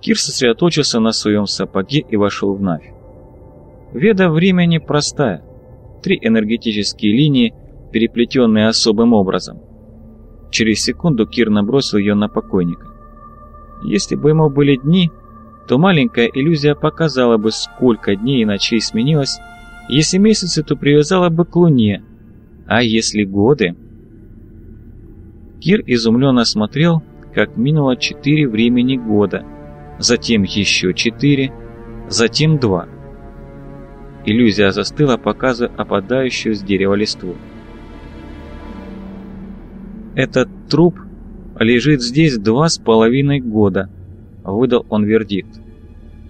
Кир сосредоточился на своем сапоге и вошел в Навь. Веда времени простая. Три энергетические линии, переплетенные особым образом. Через секунду Кир набросил ее на покойника. Если бы ему были дни, то маленькая иллюзия показала бы, сколько дней и ночей сменилось, если месяцы, то привязала бы к Луне, а если годы... Кир изумленно смотрел, как минуло четыре времени года, затем еще четыре, затем два. Иллюзия застыла, показывая опадающую с дерева листву. Этот труп лежит здесь два с половиной года», — выдал он вердикт.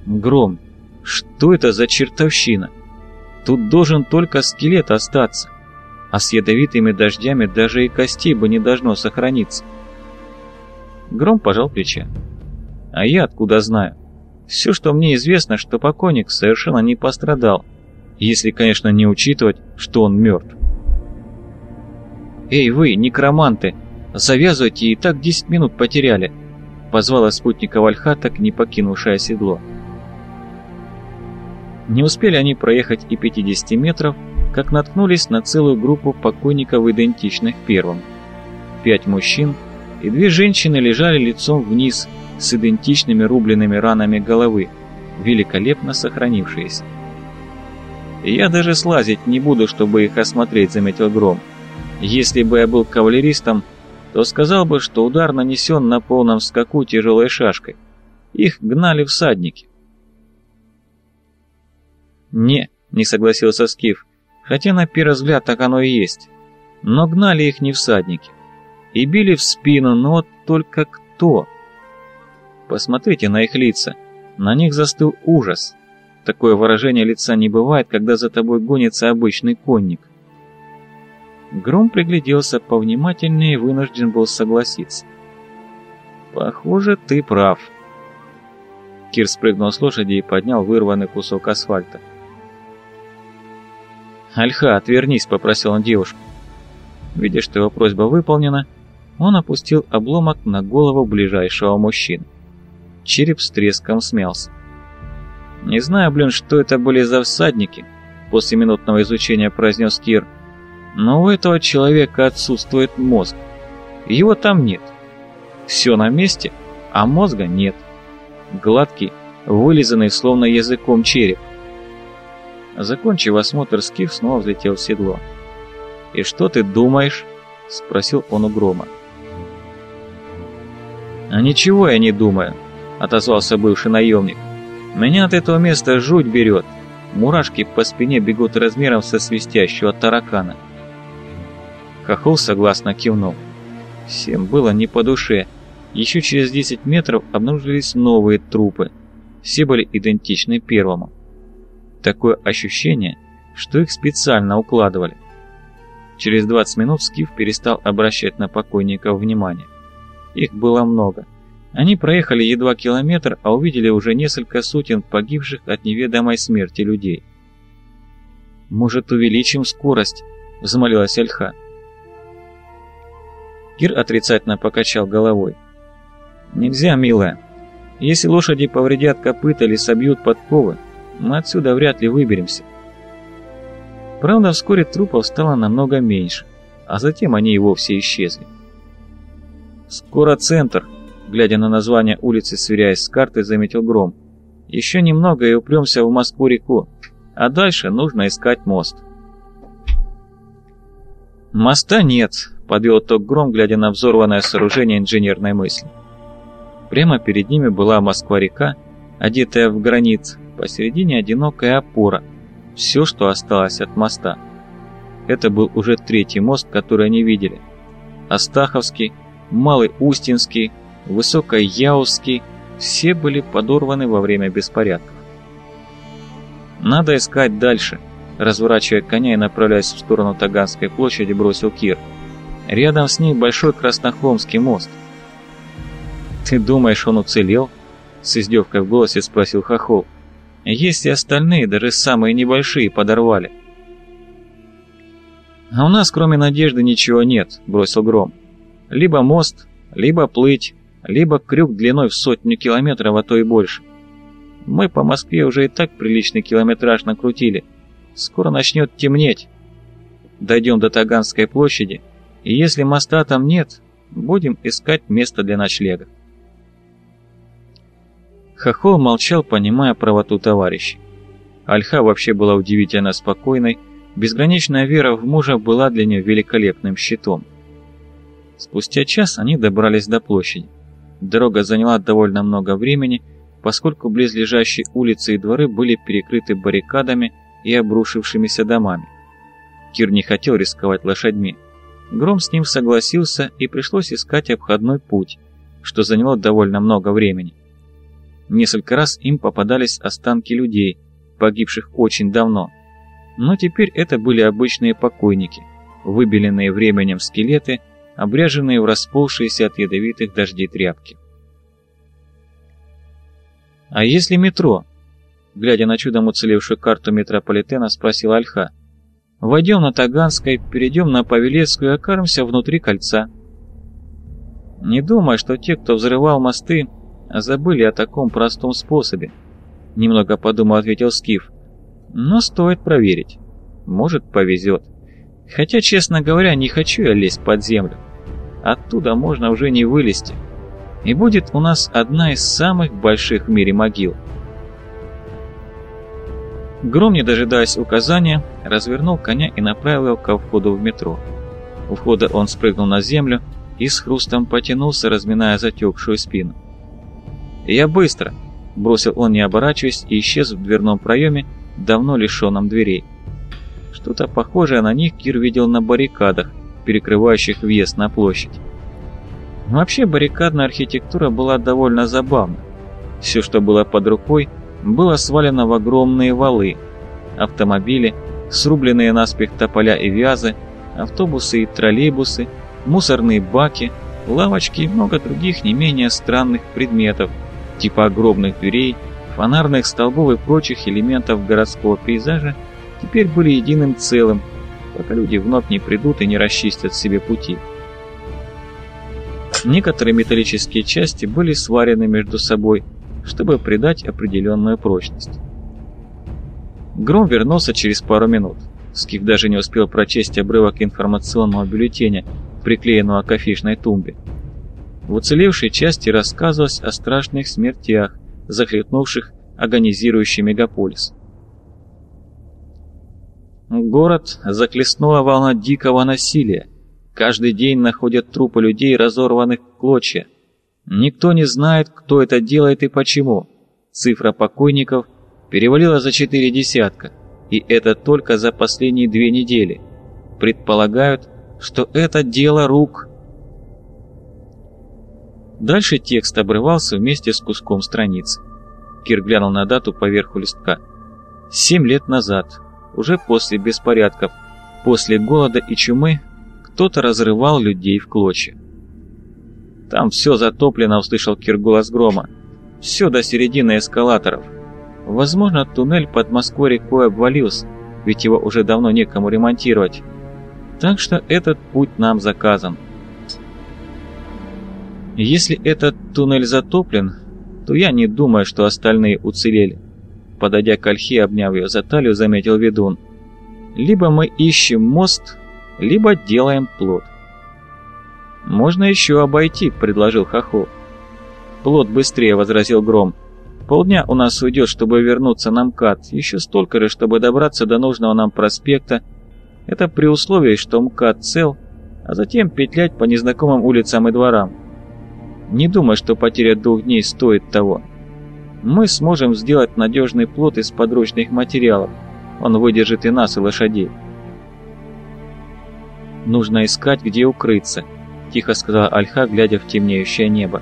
«Гром, что это за чертовщина? Тут должен только скелет остаться, а с ядовитыми дождями даже и костей бы не должно сохраниться». Гром пожал плечами. «А я откуда знаю? Все, что мне известно, что покойник совершенно не пострадал, если, конечно, не учитывать, что он мертв». «Эй вы, некроманты!» Завязывайте, и так десять минут потеряли», — позвала спутника Вальха, так не покинувшая седло. Не успели они проехать и 50 метров, как наткнулись на целую группу покойников, идентичных первым. Пять мужчин и две женщины лежали лицом вниз с идентичными рубленными ранами головы, великолепно сохранившиеся. «Я даже слазить не буду, чтобы их осмотреть», — заметил Гром. «Если бы я был кавалеристом, то сказал бы, что удар нанесен на полном скаку тяжелой шашкой. Их гнали всадники. «Не», — не согласился Скиф, хотя на первый взгляд так оно и есть. Но гнали их не всадники. И били в спину, но только кто? Посмотрите на их лица. На них застыл ужас. Такое выражение лица не бывает, когда за тобой гонится обычный конник. Гром пригляделся повнимательнее и вынужден был согласиться. «Похоже, ты прав». Кир спрыгнул с лошади и поднял вырванный кусок асфальта. «Альха, отвернись», — попросил он девушку. Видя, что его просьба выполнена, он опустил обломок на голову ближайшего мужчины. Череп с треском смялся. «Не знаю, блин, что это были за всадники», — после минутного изучения произнес Кир — но у этого человека отсутствует мозг. Его там нет. Все на месте, а мозга нет. Гладкий, вылизанный словно языком череп. Закончив осмотр, Скиф снова взлетел в седло. «И что ты думаешь?» — спросил он у Грома. «А ничего я не думаю», — отозвался бывший наемник. «Меня от этого места жуть берет. Мурашки по спине бегут размером со свистящего таракана». Хохол согласно кивнул. Всем было не по душе. Еще через 10 метров обнаружились новые трупы. Все были идентичны первому. Такое ощущение, что их специально укладывали. Через 20 минут Скиф перестал обращать на покойников внимание. Их было много. Они проехали едва километр, а увидели уже несколько сотен погибших от неведомой смерти людей. «Может, увеличим скорость?» – взмолилась Альха. Кир отрицательно покачал головой. «Нельзя, милая. Если лошади повредят копыта или собьют подковы, мы отсюда вряд ли выберемся». Правда, вскоре трупов стало намного меньше, а затем они и вовсе исчезли. «Скоро центр», — глядя на название улицы, сверяясь с картой, заметил Гром. «Еще немного и упремся в Москву-реку, а дальше нужно искать мост». «Моста нет», подвел ток гром, глядя на взорванное сооружение инженерной мысли. Прямо перед ними была Москва-река, одетая в гранит, посередине одинокая опора, все, что осталось от моста. Это был уже третий мост, который они видели. Астаховский, Малый Устинский, Высокояузский, все были подорваны во время беспорядков. «Надо искать дальше», разворачивая коня и направляясь в сторону Таганской площади, бросил Кир – Рядом с ней большой Краснохломский мост. «Ты думаешь, он уцелел?» — с издевкой в голосе спросил Хохол. «Есть и остальные, даже самые небольшие, подорвали». «А у нас, кроме надежды, ничего нет», — бросил Гром. «Либо мост, либо плыть, либо крюк длиной в сотню километров, а то и больше. Мы по Москве уже и так приличный километраж накрутили. Скоро начнет темнеть. Дойдем до Таганской площади, и если моста там нет, будем искать место для ночлега. Хохол молчал, понимая правоту товарища. Альха вообще была удивительно спокойной, безграничная вера в мужа была для нее великолепным щитом. Спустя час они добрались до площади. Дорога заняла довольно много времени, поскольку близлежащие улицы и дворы были перекрыты баррикадами и обрушившимися домами. Кир не хотел рисковать лошадьми. Гром с ним согласился, и пришлось искать обходной путь, что заняло довольно много времени. Несколько раз им попадались останки людей, погибших очень давно. Но теперь это были обычные покойники, выбеленные временем скелеты, обряженные в расползшиеся от ядовитых дождей тряпки. «А если метро?» Глядя на чудом уцелевшую карту метрополитена, спросил Альха. «Войдем на Таганской, перейдем на Павелецкую и окажемся внутри кольца». Не думай, что те, кто взрывал мосты, забыли о таком простом способе. Немного подумал, ответил Скиф. Но стоит проверить. Может, повезет. Хотя, честно говоря, не хочу я лезть под землю. Оттуда можно уже не вылезти. И будет у нас одна из самых больших в мире могил. Гром, не дожидаясь указания, развернул коня и направил его ко входу в метро. У входа он спрыгнул на землю и с хрустом потянулся, разминая затекшую спину. «Я быстро!» – бросил он, не оборачиваясь, и исчез в дверном проеме, давно лишенном дверей. Что-то похожее на них Кир видел на баррикадах, перекрывающих въезд на площадь. Вообще баррикадная архитектура была довольно забавна. Все, что было под рукой, было свалено в огромные валы. Автомобили, срубленные наспех тополя и вязы, автобусы и троллейбусы, мусорные баки, лавочки и много других не менее странных предметов – типа огромных дверей, фонарных столбов и прочих элементов городского пейзажа теперь были единым целым, пока люди вновь не придут и не расчистят себе пути. Некоторые металлические части были сварены между собой, чтобы придать определенную прочность. Гром вернулся через пару минут. Скиф даже не успел прочесть обрывок информационного бюллетеня, приклеенного к афишной тумбе. В уцелевшей части рассказывалось о страшных смертях, захлестнувших агонизирующий мегаполис. Город захлестнула волна дикого насилия. Каждый день находят трупы людей, разорванных в клочья. Никто не знает, кто это делает и почему. Цифра покойников перевалила за четыре десятка, и это только за последние две недели. Предполагают, что это дело рук Дальше текст обрывался вместе с куском страницы. Кир глянул на дату поверху листка. Семь лет назад, уже после беспорядков, после голода и чумы, кто-то разрывал людей в клочья. «Там все затоплено», — услышал Кир грома. «Все до середины эскалаторов. Возможно, туннель под Москвой-рекой обвалился, ведь его уже давно некому ремонтировать. Так что этот путь нам заказан». Если этот туннель затоплен, то я не думаю, что остальные уцелели. Подойдя к Ольхе, обняв ее за талию, заметил ведун. Либо мы ищем мост, либо делаем плод. «Можно еще обойти», — предложил Хохол. «Плод быстрее», — возразил Гром. «Полдня у нас уйдет, чтобы вернуться на МКАД, еще столько же, чтобы добраться до нужного нам проспекта. Это при условии, что МКАД цел, а затем петлять по незнакомым улицам и дворам. Не думай, что потеря двух дней стоит того. Мы сможем сделать надежный плод из подручных материалов. Он выдержит и нас, и лошадей. Нужно искать, где укрыться, тихо сказала Альха, глядя в темнеющее небо.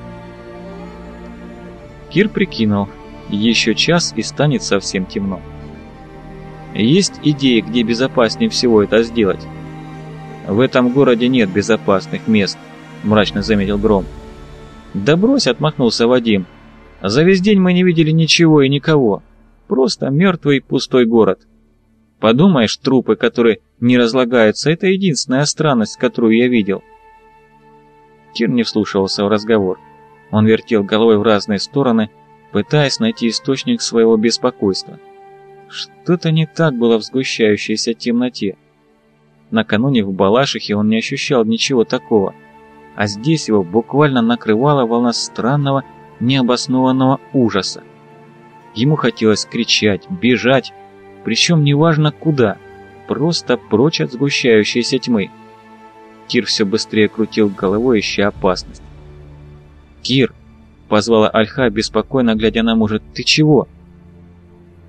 Кир прикинул, еще час и станет совсем темно. Есть идеи, где безопаснее всего это сделать? В этом городе нет безопасных мест, мрачно заметил Гром. «Да брось!» — отмахнулся Вадим. «За весь день мы не видели ничего и никого. Просто мертвый пустой город. Подумаешь, трупы, которые не разлагаются, это единственная странность, которую я видел». Кир не вслушивался в разговор. Он вертел головой в разные стороны, пытаясь найти источник своего беспокойства. Что-то не так было в сгущающейся темноте. Накануне в Балашихе он не ощущал ничего такого, а здесь его буквально накрывала волна странного, необоснованного ужаса. Ему хотелось кричать, бежать, причем неважно куда, просто прочь от сгущающейся тьмы. Кир все быстрее крутил головой, ища опасность. «Кир!» — позвала Альха, беспокойно глядя на мужа. «Ты чего?»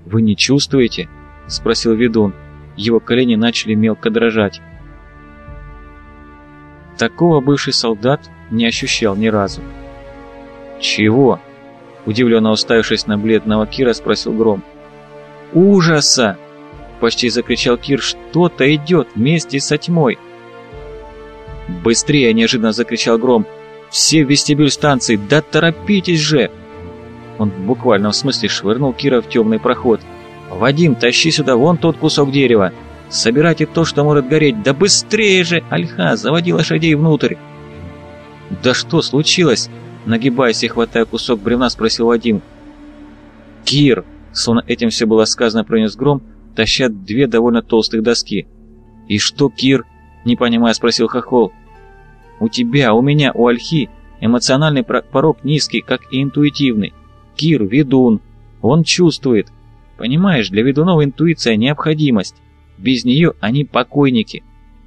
«Вы не чувствуете?» — спросил ведун. Его колени начали мелко дрожать. Такого бывший солдат не ощущал ни разу. «Чего?» — удивленно уставившись на бледного Кира, спросил Гром. «Ужаса!» — почти закричал Кир. «Что-то идет вместе со тьмой!» «Быстрее!» — неожиданно закричал Гром. «Все в вестибюль станции! Да торопитесь же!» Он в буквальном смысле швырнул Кира в темный проход. «Вадим, тащи сюда вон тот кусок дерева! Собирайте то, что может гореть! Да быстрее же! Альха, заводи лошадей внутрь!» «Да что случилось?» Нагибаясь и хватая кусок бревна, спросил Вадим. «Кир!» Словно этим все было сказано, пронес гром, таща две довольно толстых доски. «И что, Кир?» Не понимая, спросил Хохол. «У тебя, у меня, у Альхи эмоциональный порог низкий, как и интуитивный. Кир – ведун. Он чувствует. Понимаешь, для ведунов интуиция – необходимость. Без нее они покойники.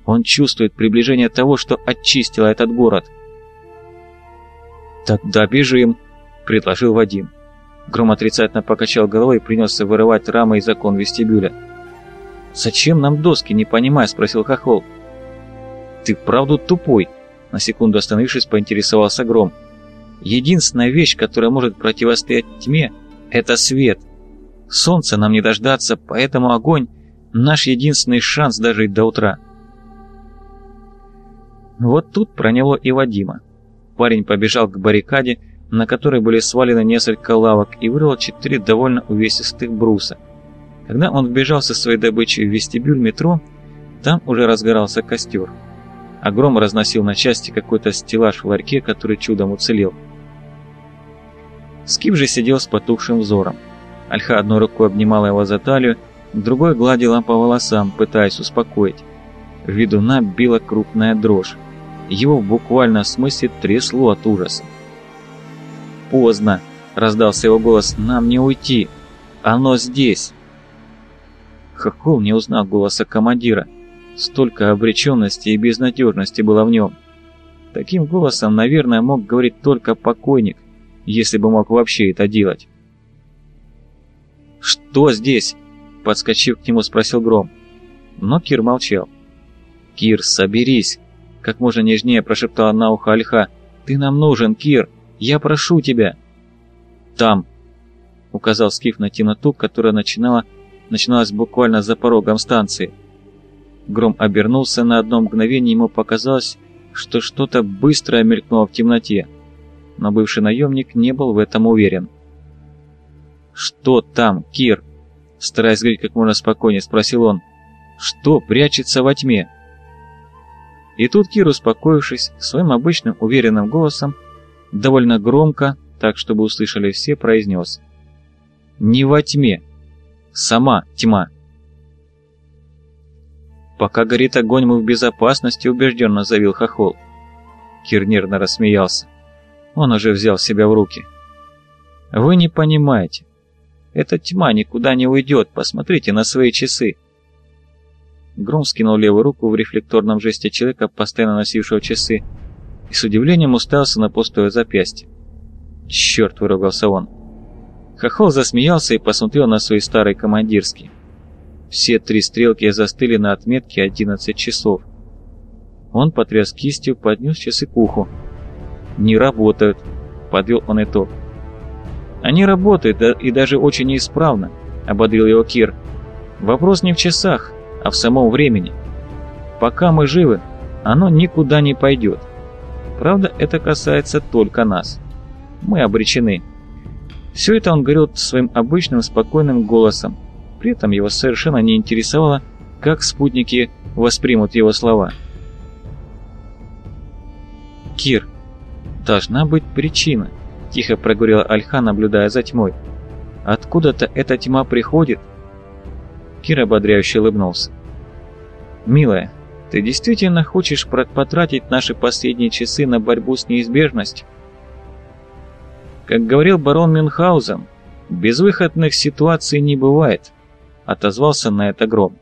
Он чувствует приближение того, что очистило этот город. «Тогда бежим», – предложил Вадим. Гром отрицательно покачал головой и принялся вырывать рамы из окон вестибюля. «Зачем нам доски, не понимая?» – спросил Хохол. «Ты вправду тупой?» – на секунду остановившись, поинтересовался Гром. Единственная вещь, которая может противостоять тьме, это свет. Солнца нам не дождаться, поэтому огонь – наш единственный шанс дожить до утра. Вот тут проняло и Вадима. Парень побежал к баррикаде, на которой были свалены несколько лавок, и вырвал четыре довольно увесистых бруса. Когда он вбежал со своей добычей в вестибюль метро, там уже разгорался костер. Огром разносил на части какой-то стеллаж в ларьке, который чудом уцелел. Скип же сидел с потухшим взором. Альха одной рукой обнимала его за талию, другой гладила по волосам, пытаясь успокоить. Ведуна била крупная дрожь. Его в буквальном смысле трясло от ужаса. «Поздно!» — раздался его голос. «Нам не уйти! Оно здесь!» Хохол не узнал голоса командира. Столько обреченности и безнадежности было в нем. Таким голосом, наверное, мог говорить только покойник — если бы мог вообще это делать. «Что здесь?» — подскочив к нему, спросил Гром. Но Кир молчал. «Кир, соберись!» — как можно нежнее прошептала на ухо Альха. «Ты нам нужен, Кир! Я прошу тебя!» «Там!» — указал Скиф на темноту, которая начинала, начиналась буквально за порогом станции. Гром обернулся на одно мгновение, ему показалось, что что-то быстрое мелькнуло в темноте но бывший наемник не был в этом уверен. «Что там, Кир?» Стараясь говорить как можно спокойнее, спросил он. «Что прячется во тьме?» И тут Кир, успокоившись, своим обычным уверенным голосом, довольно громко, так чтобы услышали все, произнес. «Не во тьме. Сама тьма». «Пока горит огонь, мы в безопасности», — убежденно заявил Хохол. Кир нервно рассмеялся. Он уже взял себя в руки. «Вы не понимаете. Эта тьма никуда не уйдет. Посмотрите на свои часы». Гром скинул левую руку в рефлекторном жесте человека, постоянно носившего часы, и с удивлением уставился на пустое запястье. «Черт!» — выругался он. Хохол засмеялся и посмотрел на свои старые командирские. Все три стрелки застыли на отметке 11 часов. Он потряс кистью, поднес часы к уху не работают», — подвел он итог. «Они работают, и даже очень неисправно», — ободрил его Кир. «Вопрос не в часах, а в самом времени. Пока мы живы, оно никуда не пойдет. Правда, это касается только нас. Мы обречены». Все это он говорил своим обычным спокойным голосом. При этом его совершенно не интересовало, как спутники воспримут его слова. «Кир, должна быть причина», — тихо проговорила Альха, наблюдая за тьмой. «Откуда-то эта тьма приходит?» Кир ободряюще улыбнулся. «Милая, ты действительно хочешь потратить наши последние часы на борьбу с неизбежностью?» Как говорил барон Мюнхгаузен, безвыходных ситуаций не бывает, отозвался на это Гром.